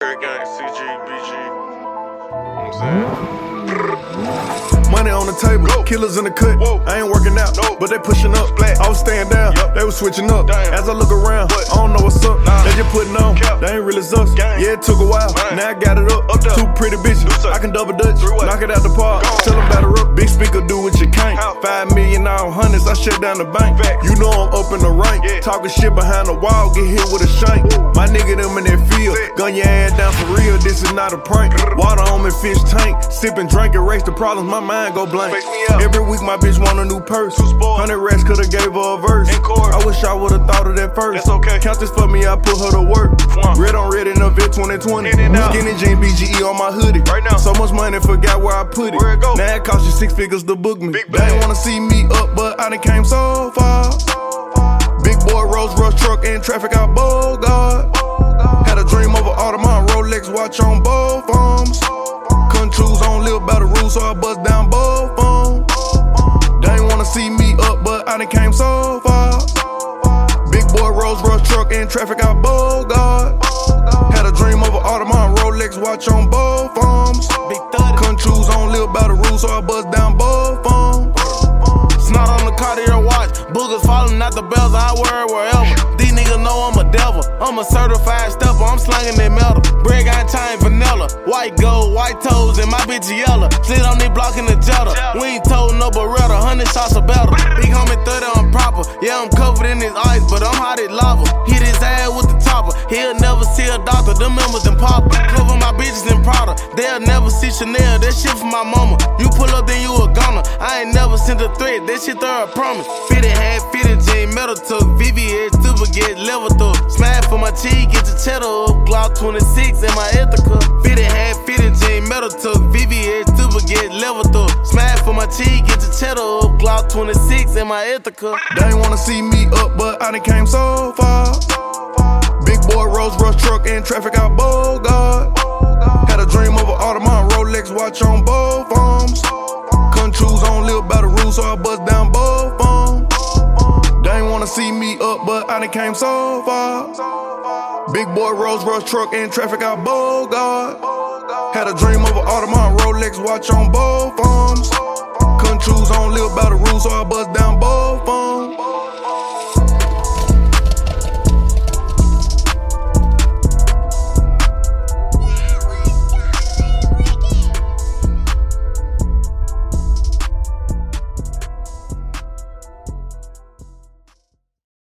Gang, CG, BG. I'm saying? Money on the table, killers in the cut. Whoa. I ain't working out, No. but they pushing up. Splat. I was staying down, they was switching up. Damn. As I look around, What? I don't know what's up. Nah. They just putting on, Cap. they ain't really us. Gang. Yeah, it took a while. Man. Now I got it up. Two pretty bitches. I can double dutch. Knock it out the park. Go. Tell them batter up. Big speaker, do what you can't. How? Five million on hundreds, I shut down the bank. You know I'm up in the rank. Talking shit behind the wall, get hit with a shank. My nigga, them in that field. Gun your ass down for real, this is not a prank. Water on me, fish tank. Sipping, drink, erase the problems, my mind go blank. Face me up. Every week, my bitch want a new purse. Two spoiled. Hundred racks could've gave her a verse. I wish I would've thought of that first. Count this for me, I put her to work. 2020. In and out. Skinny jean BGE on my hoodie. Right now. So much money, forgot where I put it. Where it go? Now it cost you six figures to book me. Big they ain't wanna see me up, but I done came so far. Big boy Rolls Royce truck in traffic out Bogart. Had a dream of an Audemars Rolex watch on both arms. Couldn't choose, on live by the rules, so I bust down both arms. They ain't wanna see me up, but I done came so far. Big boy Rolls Royce truck in traffic out Bogart. Had a dream of an Audemars Rolex watch on both arms. Big 30. Couldn't choose, on live by the rules, so I bust down both arms. Snot on the Cartier watch. Boogers falling out the bells. I wear it wherever. These niggas know I'm a devil. I'm a certified stepper. I'm slanging that metal. Bread got chain vanilla. White gold, white toes, and my bitch yellow. Sit on me blocking the Jetta. We ain't told no Beretta. Hundred shots are better. Big homie 30, I'm proper. Yeah, I'm covered in his ice, but I'm hot as lava. He'll never see a doctor. Them members and pop. Cover my bitches in Prada. They'll never see Chanel. That shit for my mama. You pull up, then you a goner. I ain't never sent a threat. That shit throw a promise. Fitted hat, fitted jean, metal took. VVS, super get level through. Smash for my cheese, get your cheddar up. Glock 26 in my Ithaca. Fitted hat, fitted jean, metal took. VVS, super get level through. Smash for my cheese, get your cheddar up. Glock 26 in my Ithaca. They wanna see me up, but I done came so far. In traffic out Bogart. Had a dream of an Audemars Rolex watch on both arms. Couldn't choose, on live by the rules, so I bust down both arms. They ain't wanna see me up, but I done came so far. Big boy Rolls Royce truck in traffic I out Bogart. Had a dream of an Audemars Rolex watch on both arms. Couldn't choose, on live by the rules, so I bust down both arms.